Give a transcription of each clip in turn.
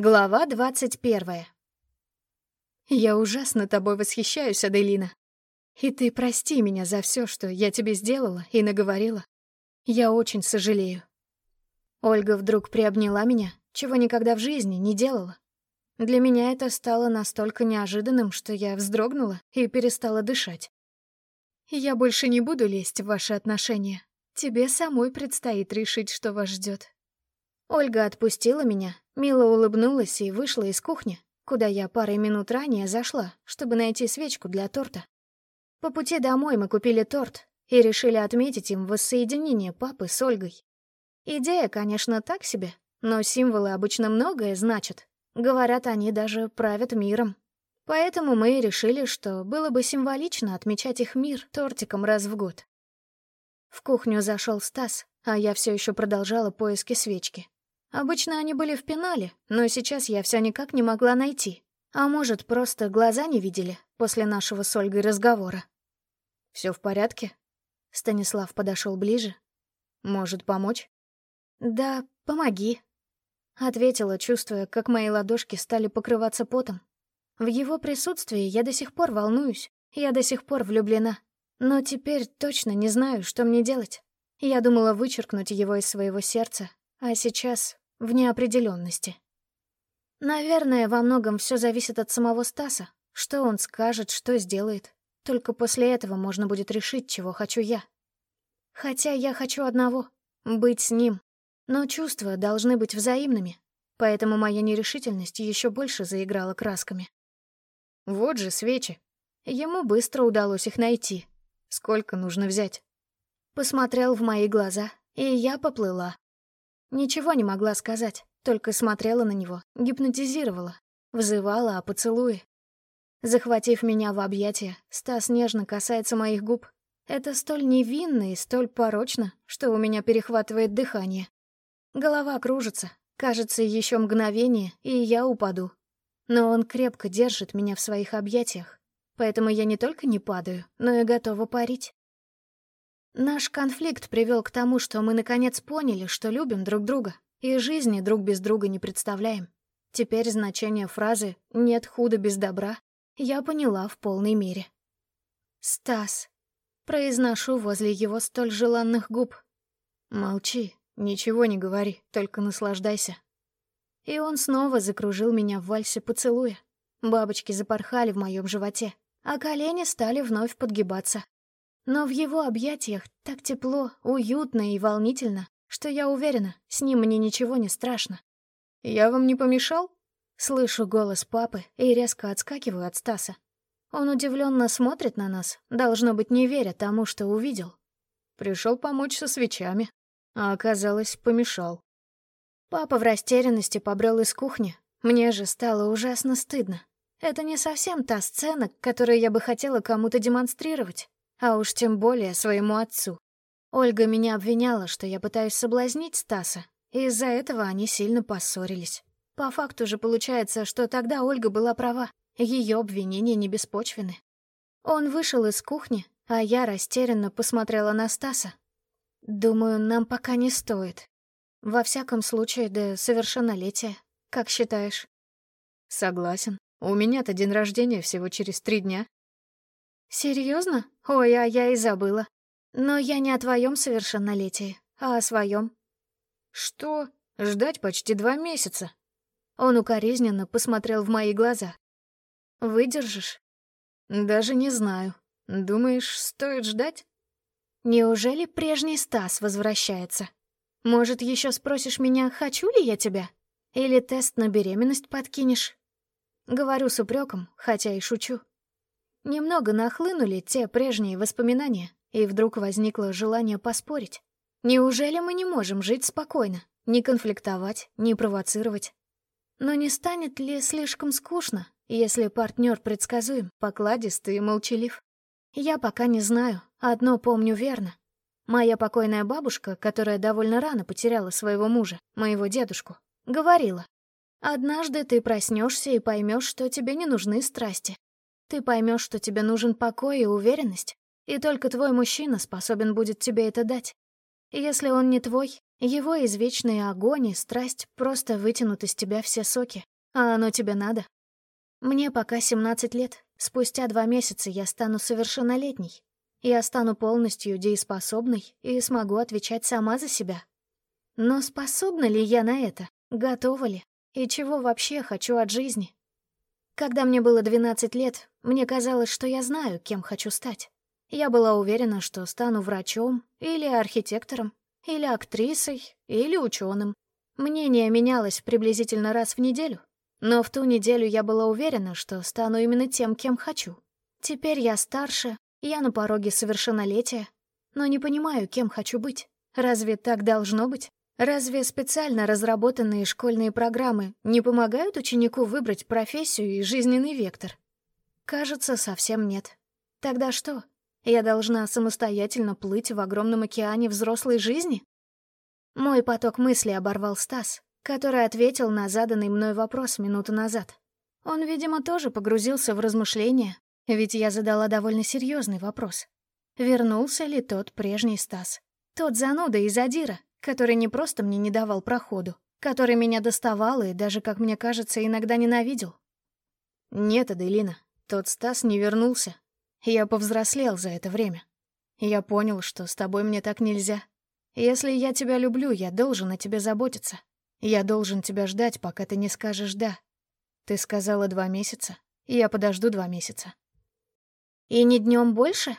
Глава двадцать первая. Я ужасно тобой восхищаюсь, Аделина. И ты прости меня за все, что я тебе сделала и наговорила. Я очень сожалею. Ольга вдруг приобняла меня, чего никогда в жизни не делала. Для меня это стало настолько неожиданным, что я вздрогнула и перестала дышать. Я больше не буду лезть в ваши отношения. Тебе самой предстоит решить, что вас ждет. Ольга отпустила меня, мило улыбнулась и вышла из кухни, куда я парой минут ранее зашла, чтобы найти свечку для торта. По пути домой мы купили торт и решили отметить им воссоединение папы с Ольгой. Идея, конечно, так себе, но символы обычно многое значат. Говорят, они даже правят миром. Поэтому мы решили, что было бы символично отмечать их мир тортиком раз в год. В кухню зашел Стас, а я все еще продолжала поиски свечки. Обычно они были в пенале, но сейчас я все никак не могла найти. А может, просто глаза не видели после нашего с Ольгой разговора. Все в порядке?» Станислав подошел ближе. «Может, помочь?» «Да, помоги», — ответила, чувствуя, как мои ладошки стали покрываться потом. В его присутствии я до сих пор волнуюсь, я до сих пор влюблена. Но теперь точно не знаю, что мне делать. Я думала вычеркнуть его из своего сердца, а сейчас в неопределенности. Наверное, во многом все зависит от самого Стаса. Что он скажет, что сделает. Только после этого можно будет решить, чего хочу я. Хотя я хочу одного — быть с ним. Но чувства должны быть взаимными, поэтому моя нерешительность еще больше заиграла красками. Вот же свечи. Ему быстро удалось их найти. Сколько нужно взять? Посмотрел в мои глаза, и я поплыла. Ничего не могла сказать, только смотрела на него, гипнотизировала, взывала о поцелуе. Захватив меня в объятия, Стас нежно касается моих губ. Это столь невинно и столь порочно, что у меня перехватывает дыхание. Голова кружится, кажется, еще мгновение, и я упаду. Но он крепко держит меня в своих объятиях, поэтому я не только не падаю, но и готова парить. Наш конфликт привел к тому, что мы наконец поняли, что любим друг друга и жизни друг без друга не представляем. Теперь значение фразы «нет худа без добра» я поняла в полной мере. «Стас», — произношу возле его столь желанных губ. «Молчи, ничего не говори, только наслаждайся». И он снова закружил меня в вальсе поцелуя. Бабочки запорхали в моем животе, а колени стали вновь подгибаться. Но в его объятиях так тепло, уютно и волнительно, что я уверена, с ним мне ничего не страшно. «Я вам не помешал?» Слышу голос папы и резко отскакиваю от Стаса. Он удивленно смотрит на нас, должно быть, не веря тому, что увидел. Пришел помочь со свечами, а оказалось, помешал. Папа в растерянности побрел из кухни. Мне же стало ужасно стыдно. Это не совсем та сцена, которую я бы хотела кому-то демонстрировать а уж тем более своему отцу. Ольга меня обвиняла, что я пытаюсь соблазнить Стаса, и из-за этого они сильно поссорились. По факту же получается, что тогда Ольга была права, ее обвинения не беспочвены. Он вышел из кухни, а я растерянно посмотрела на Стаса. Думаю, нам пока не стоит. Во всяком случае, до совершеннолетия. Как считаешь? Согласен. У меня-то день рождения всего через три дня. Серьезно? Ой, а я и забыла. Но я не о твоем совершеннолетии, а о своем. Что? Ждать почти два месяца? Он укоризненно посмотрел в мои глаза. Выдержишь? Даже не знаю. Думаешь, стоит ждать? Неужели прежний Стас возвращается? Может, еще спросишь меня, хочу ли я тебя? Или тест на беременность подкинешь? Говорю с упреком, хотя и шучу. Немного нахлынули те прежние воспоминания, и вдруг возникло желание поспорить. Неужели мы не можем жить спокойно, не конфликтовать, не провоцировать? Но не станет ли слишком скучно, если партнер предсказуем, покладистый и молчалив? Я пока не знаю, одно помню верно. Моя покойная бабушка, которая довольно рано потеряла своего мужа, моего дедушку, говорила, «Однажды ты проснешься и поймешь, что тебе не нужны страсти, ты поймешь, что тебе нужен покой и уверенность, и только твой мужчина способен будет тебе это дать. Если он не твой, Его извечный огонь и страсть просто вытянут из тебя все соки, а оно тебе надо. Мне пока 17 лет, спустя два месяца я стану совершеннолетней. Я стану полностью дееспособной и смогу отвечать сама за себя. Но способна ли я на это? Готова ли? И чего вообще хочу от жизни? Когда мне было 12 лет, мне казалось, что я знаю, кем хочу стать. Я была уверена, что стану врачом или архитектором, или актрисой, или ученым. Мнение менялось приблизительно раз в неделю, но в ту неделю я была уверена, что стану именно тем, кем хочу. Теперь я старше, я на пороге совершеннолетия, но не понимаю, кем хочу быть. Разве так должно быть? Разве специально разработанные школьные программы не помогают ученику выбрать профессию и жизненный вектор? Кажется, совсем нет. Тогда что? Я должна самостоятельно плыть в огромном океане взрослой жизни? Мой поток мыслей оборвал Стас, который ответил на заданный мной вопрос минуту назад. Он, видимо, тоже погрузился в размышления, ведь я задала довольно серьезный вопрос. Вернулся ли тот прежний Стас? Тот зануда из Адира, который не просто мне не давал проходу, который меня доставал и даже, как мне кажется, иногда ненавидел. Нет, Аделина, тот Стас не вернулся. Я повзрослел за это время. Я понял, что с тобой мне так нельзя. Если я тебя люблю, я должен о тебе заботиться. Я должен тебя ждать, пока ты не скажешь «да». Ты сказала два месяца, я подожду два месяца. И не днем больше?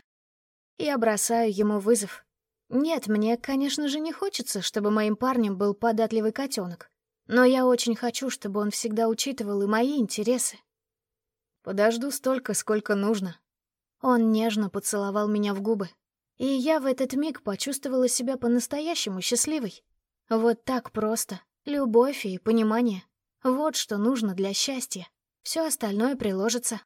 Я бросаю ему вызов, нет, мне, конечно же, не хочется, чтобы моим парнем был податливый котенок. Но я очень хочу, чтобы он всегда учитывал и мои интересы. Подожду столько, сколько нужно. Он нежно поцеловал меня в губы. И я в этот миг почувствовала себя по-настоящему счастливой. Вот так просто. Любовь и понимание. Вот что нужно для счастья. Все остальное приложится.